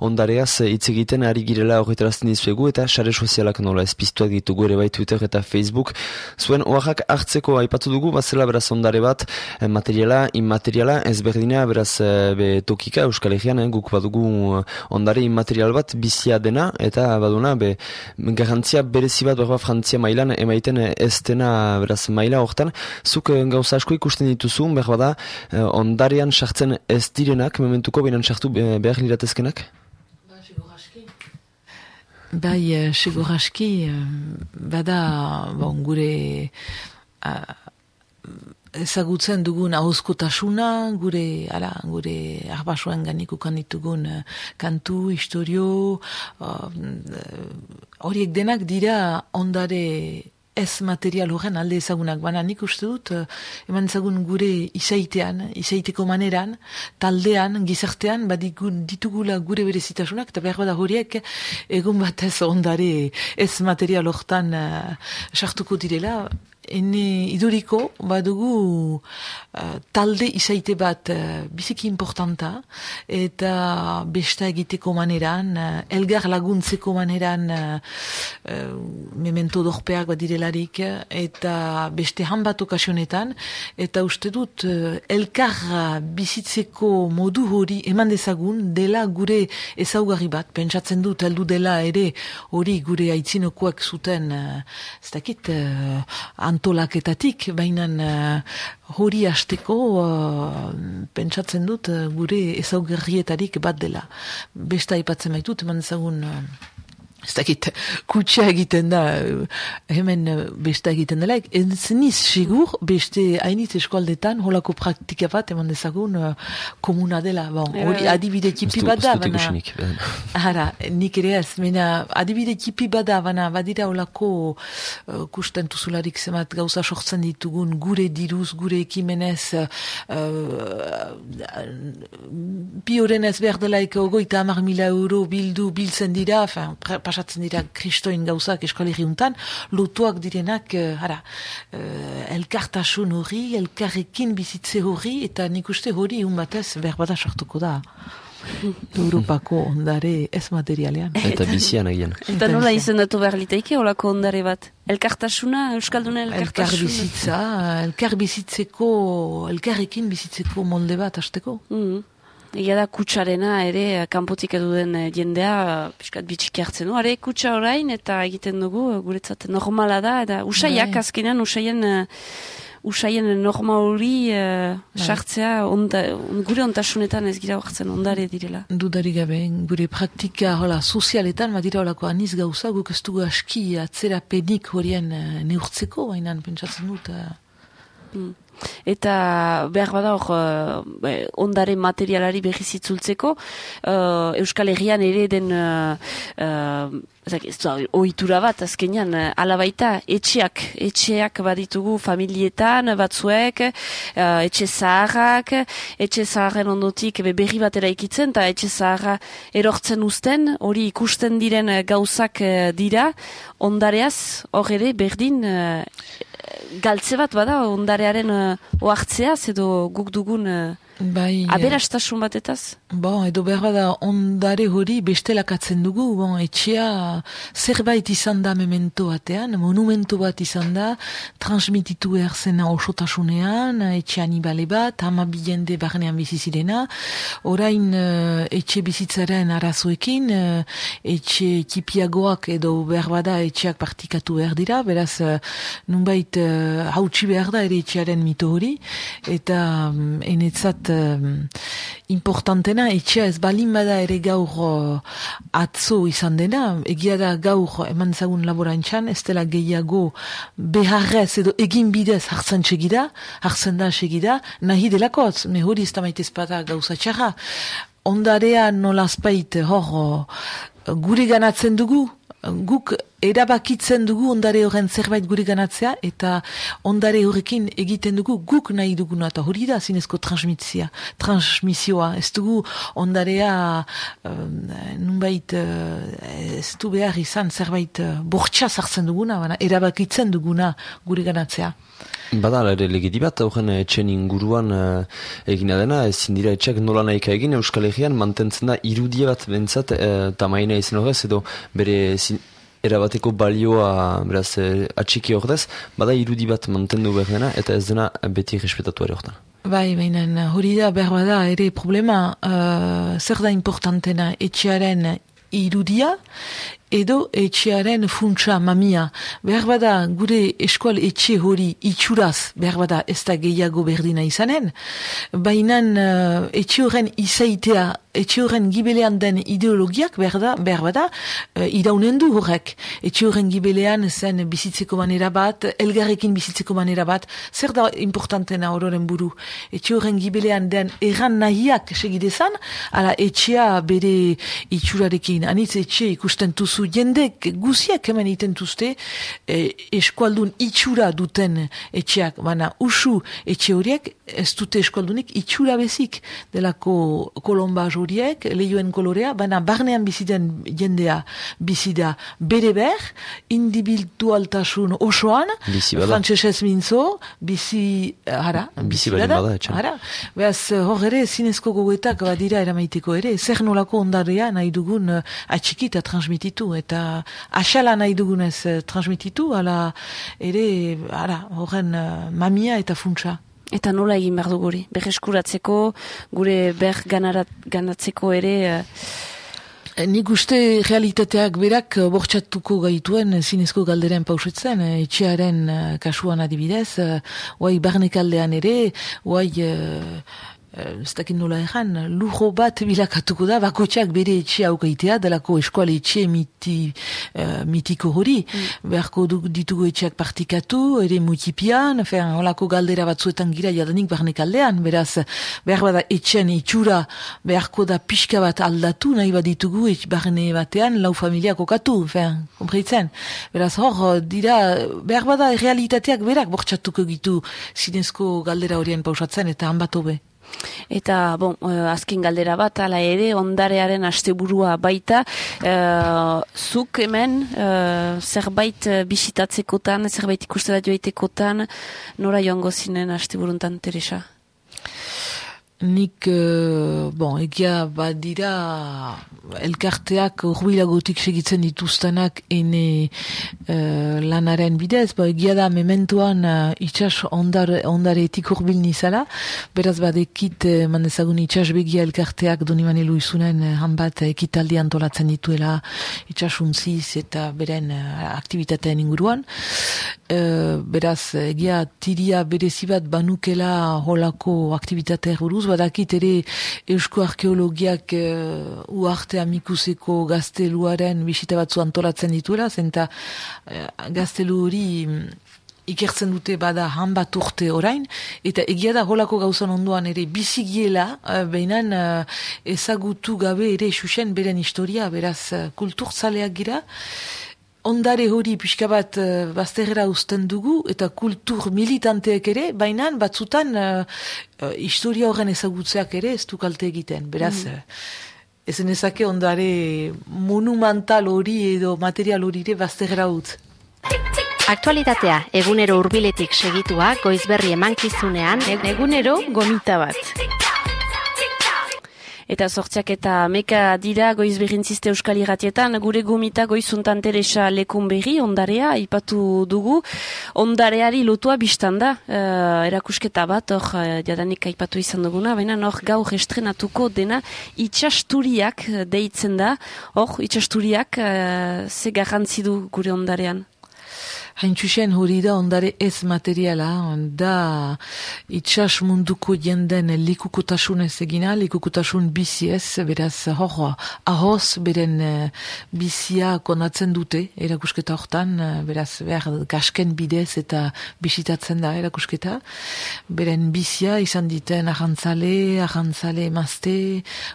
ondareaz hitz egiten ari girela horretarazten dizuegu eta sare sozialak nola ezpiztuak ditugu ere bai Twitter eta Facebook. Zuen oaxak hartzeko aipatu dugu, bazela beraz ondare bat eh, materiala, immateriala, ezberdina beraz eh, be, tokika Euskal Herrian, eh, guk badugu ondare immaterial bat bizia dena eta baduna be, garantzia berezi bat berba frantzia mailan emaiten ez dena beraz maila hortan. Zuk gauza asko ikusten dituzu, berba da ondarean sartzen ez direnak, mementuko behinan sartu behar liratezkenak? Bai, uh, seguraski, uh, bada, bon, gure uh, ezagutzen dugun ahozkotasuna, gure, ala, gure arbasuan ganikukan ditugun uh, kantu, historio, horiek denak dira ondare ez material horren alde ezagunak, baina nik uste dut, uh, eman ezagun gure izaitean, izaiteko maneran, taldean, gizartean, badigun ditugula gure berezitasunak, eta behar bada horiek egun batez ondare ez material hortan uh, sartuko direla, ene iduriko badugu uh, talde izaite bat uh, biziki importanta eta besta egiteko maneran, uh, elgar laguntzeko maneran uh, memento dorpeak bat direlarik eta beste han bat okasionetan eta uste dut uh, elkar bizitzeko modu hori eman dezagun dela gure ezaugarri bat, pentsatzen dut heldu dela ere hori gure aitzinokoak zuten uh, ez dakit uh, antolaketatik, baina uh, hori hasteko uh, pentsatzen dut uh, gure ezaugerrietarik bat dela. Besta ipatzen baitut, eman ezagun... Uh, ez dakit, kutsa egiten da, hemen besta egiten dela, ez niz sigur, beste hainit eskualdetan, holako praktika bat, eman dezagun, komuna dela, bon, hori adibide kipi bat da, bana, ara, nik ere ez, mena, adibide kipi bat da, bana, badira holako uh, kusten tuzularik zemat gauza sortzen ditugun, gure diruz, gure ekimenez, uh, bi ez behar delaik, ogoita amar mila euro bildu, biltzen dira, fin, pasatzen dira kristoin gauzak eskolegi untan, lotuak direnak, uh, hara, uh, elkartasun hori, elkarrekin bizitze hori, eta nik uste hori un batez berbada sortuko da. Europako ondare ez materialean. Eta bizian egin. Eta nola izendatu behar liteike olako ondare bat? Elkartasuna, Euskalduna elkartasuna? Elkar bizitza, elkar bizitzeko, elkarrekin bizitzeko molde bat, azteko. Mm Egia da kutsarena ere kanpotik edu den eh, jendea piskat bitxiki hartzen du. Are kutsa orain eta egiten dugu eh, guretzat normala da. Eta usaiak bai. azkenean usaien, uh, usaien normal hori uh, sartzea onda, gure ontasunetan ez gira hartzen ondare direla. Dudari gabe, gure praktika hola, sozialetan badira holako aniz gauza guk ez dugu aski atzera penik horien uh, neurtzeko, baina pentsatzen dut... Mm. Eta behar bada hor uh, ondare materialari behizitzultzeko uh, Euskal Herrian ere den uh, uh, ohitura bat azkenean. Uh, alabaita etxeak etxeak baditugu familietan batzuek uh, etxe zaharrak etxe zaharren ondotik be, berri batera ikitzen eta etxe zaharra erortzen uzten hori ikusten diren gauzak dira. Ondareaz hor ere berdin galtze bat bada ondarearen uh, oartzea, edo guk dugun uh, Bai, Aberastasun batetaz? Bon, edo behar da ondare hori bestelakatzen dugu, bon, etxea zerbait izan da memento batean, monumento bat izan da, transmititu erzena osotasunean, etxe anibale bat, hama bilende barnean bizizirena, orain uh, etxe bizitzaren arazoekin, uh, etxe kipiagoak edo behar bada etxeak partikatu behar dira, beraz, uh, nunbait hautsi behar da ere etxearen mito hori, eta um, um, importantena, etxea ez balin bada ere gaur uh, atzo izan dena, egia da gaur eman zagun laborantxan, ez dela gehiago beharrez edo egin bidez hartzen segida, hartzen da segida, nahi delakotz, me hori ez da maitez bada gauza txarra. Ondarea nolazpait hor guri ganatzen dugu, guk erabakitzen dugu ondare horren zerbait gure ganatzea eta ondare horrekin egiten dugu guk nahi duguna eta hori da zinezko transmitzia, transmisioa. Ez dugu ondarea um, nunbait uh, ez du behar izan zerbait uh, bortxa zartzen duguna, baina erabakitzen duguna gure ganatzea. Bada, ere legedi bat, horren etxen inguruan uh, egina dena, ezin dira etxeak nola nahika egin, Euskal Herrian mantentzen da irudia bat bentsat, uh, tamaina izan horrez, edo bere zin, erabateko balioa beraz atxiki ordez, bada irudi bat mantendu behar dena, eta ez dena beti respetatu ere horretan. Bai, baina hori da, behar bada, ere problema, uh, zer da importantena etxearen irudia, edo etxearen funtsa mamia. Behar bada gure eskual etxe hori itxuraz, behar bada ez da gehiago berdina izanen, baina uh, etxe horren izaitea, etxe horren gibelean den ideologiak, behar, da, behar bada, uh, iraunen du horrek. Etxe horren gibelean zen bizitzeko manera bat, elgarrekin bizitzeko manera bat, zer da importantena hororen buru. Etxe horren gibelean den erran nahiak segidezan, ala etxea bere itxurarekin, anitz etxe ikusten tuzu zu jendek guziak hemen iten tuzte e, eskualdun itxura duten etxeak, baina usu etxe horiek ez dute eskualdunik itxura bezik delako kolombaz horiek, lehioen kolorea, baina barnean biziten jendea bizida bere ber, individualtasun osoan, frantzesez mintzo, bizi, hara, bizi bada, hara, behaz hor ere zinezko gogoetak badira eramaiteko ere, zer nolako ondarea nahi dugun atxikita transmititu? Eta asala nahi dugunez eh, transmititu, ala ere, ara, horren uh, mamia eta funtsa. Eta nola egin behar duguri? Berreskuratzeko, gure ber ganatzeko ere... Uh... Nik uste realitateak berak bortxatuko gaituen zinezko galderen pausetzen, etxearen kasuan adibidez, oai barnekaldean ere, Eh, ez dakit nola egan, lujo bat bilakatuko da, bakotxak bere etxe aukaitea, delako eskuale etxe miti, uh, mitiko hori, mm. beharko ditugu etxeak partikatu, ere mutipian, fean, olako galdera batzuetan gira jadanik barnek aldean, beraz, behar bada etxen itxura, beharko da pixka bat aldatu, nahi bat ditugu etx barne batean, lau familia kokatu, fean, kompreitzen. Beraz, hor, dira, behar bada realitateak berak bortxatuko gitu zinezko galdera horien pausatzen, eta han bat hobe. Eta, bon, uh, azken galdera bat, ala ere, ondarearen asteburua baita, uh, zuk hemen, uh, zerbait bisitatzekotan, zerbait ikustera joaitekotan, nora joango zinen asteburuntan, Teresa? Nik, bon, egia badira elkarteak urbilagotik segitzen dituztenak ene uh, lanaren bidez, ba, egia da mementuan uh, itxas ondar, ondaretik urbil nizala, beraz badekit uh, mandezagun itxas begia elkarteak doni manelu izunen uh, hanbat ekitaldi antolatzen dituela itxasuntziz eta beren uh, aktivitateen inguruan. Uh, beraz, egia tiria berezibat banukela holako aktivitatea buruz, badakit ere eusko arkeologiak uh, uarte amikuseko gazteluaren bisita batzu antolatzen dituela, zenta eh, gaztelu hori mm, ikertzen dute bada han bat urte orain, eta egia da holako gauzan onduan ere bizigiela, behinan ezagutu gabe ere xuxen beren historia, beraz kulturzaleak gira, ondare hori pixka bat uh, bazterera usten dugu, eta kultur militanteek ere, baina batzutan uh, uh, historia horren ezagutzeak ere ez du kalte egiten, beraz... Mm ezen ezake ondare monumental hori edo material hori ere bazterra utz. Aktualitatea, egunero hurbiletik segitua, goizberri emankizunean, egunero gomita bat. Eta sortziak eta meka dira goiz behintziste euskal irratietan, gure gomita goizuntan teresa lekun berri, ondarea, ipatu dugu, ondareari lotua biztan da, uh, erakusketa bat, hor, uh, jadanik aipatu izan duguna, baina hor gaur estrenatuko dena itxasturiak deitzen da, hor, itxasturiak uh, ze garrantzi du gure ondarean? Haintxusen hori da ondare ez materiala, da itxas munduko jenden likukotasun ez egina, likukotasun bizi ez, beraz hor, ahoz beren uh, bizia konatzen dute erakusketa hortan, uh, beraz behar gasken bidez eta bisitatzen da erakusketa, beren bizia izan diten ahantzale, ahantzale emazte,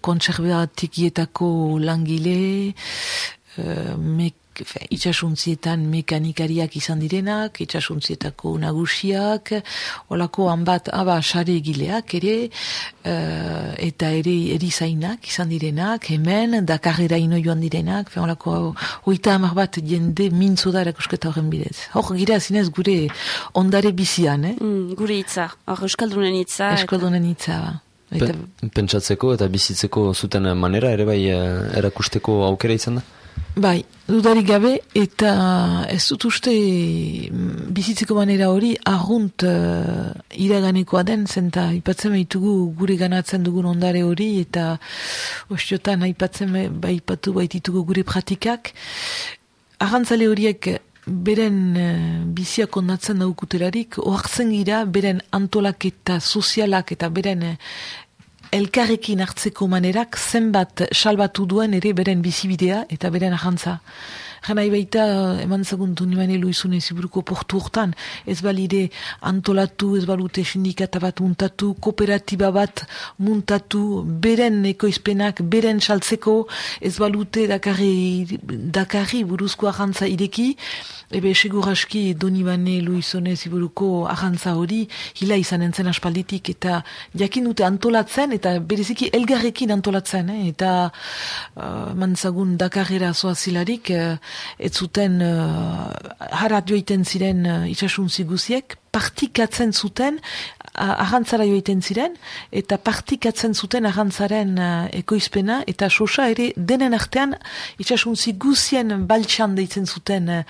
kontserbatikietako langile, uh, mek itxasuntzietan mekanikariak izan direnak, itxasuntzietako nagusiak, olako hanbat, aba, sare egileak ere, uh, eta ere erizainak izan direnak, hemen, dakarrera ino joan direnak, fe, olako, hoita hamar bat jende mintzo da erakusketa horren bidez. Hor, gira zinez gure ondare bizian, eh? Mm, gure hitza, hor, Euskaldunen hitza. Euskaldunen hitza, ba. Eta... Pentsatzeko eta bizitzeko zuten manera, ere bai eh, erakusteko aukera izan da? Bai, dudarik gabe, eta ez dut uste mm, bizitzeko manera hori argunt uh, iraganekoa den, zenta ipatzen baitugu gure ganatzen dugun ondare hori, eta ostiotan ipatzen baipatu baititugu gure pratikak. Arrantzale horiek beren uh, biziak ondatzen daukutelarik, oartzen gira beren antolaketa sozialak eta beren elkarrekin hartzeko manerak zenbat salbatu duen ere beren bizibidea eta beren ahantza. Jana baita eman zaguntu nimen eloizune ziburuko portu hortan, ez balide antolatu, ez balute sindikata bat muntatu, kooperatiba bat muntatu, beren ekoizpenak, beren saltzeko, ez balute dakarri, dakarri buruzko ahantza ideki, Ebe, segur aski doni bane luizone ziburuko ahantza hori hila izan entzen aspalditik eta jakin dute antolatzen eta bereziki elgarrekin antolatzen eh? eta uh, mantzagun dakarrera zoazilarik uh, ez zuten uh, harat joiten ziren uh, itxasuntzi guziek partikatzen zuten ahantzara joiten ziren, eta partikatzen zuten ahantzaren uh, ekoizpena, eta sosa ere denen artean itxasuntzi guzien baltsan deitzen zuten uh,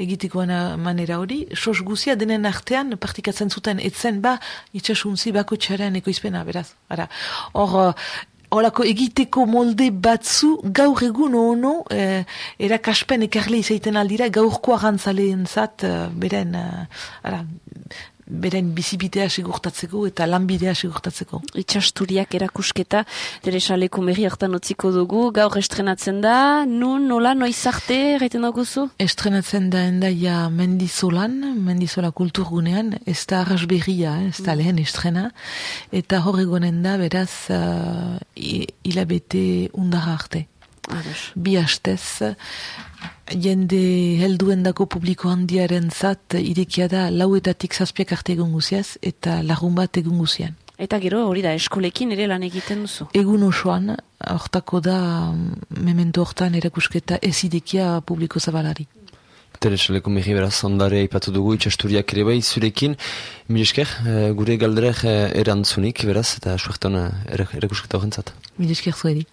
egitikoan manera hori, sos guzia denen artean partikatzen zuten etzen ba itxasuntzi bako txaren ekoizpena, beraz. Hor, uh, Horako egiteko molde batzu gaur egun ono eh, erakaspen ekarle izaiten aldira gaurko agantzaleen zat eh, beren ara, beren bizibidea segurtatzeko eta lanbidea segurtatzeko. Itxasturiak erakusketa, dere saleko meri hartan otziko dugu, gaur estrenatzen da, nun, nola, noizarte, gaiten duguzu? Estrenatzen da endaia mendizolan, mendizola kulturgunean, ez da arrasberria, ez da mm. lehen estrena, eta horregonen da, beraz, uh, hilabete undara arte. Bi hastez, jende helduen dako publiko handiaren zat irekia da lauetatik zazpiak arte egun guziaz eta lagun bat egun guzian. Eta gero hori da eskolekin ere lan egiten duzu? Egun osoan, hortako da memento hortan erakusketa ez idekia publiko zabalari. Teresaleko mehi beraz ondare ipatu dugu itxasturiak ere bai zurekin. Milesker, eh, gure galderek eh, erantzunik beraz eta suertan erakusketa horrentzat. Milesker zuedi.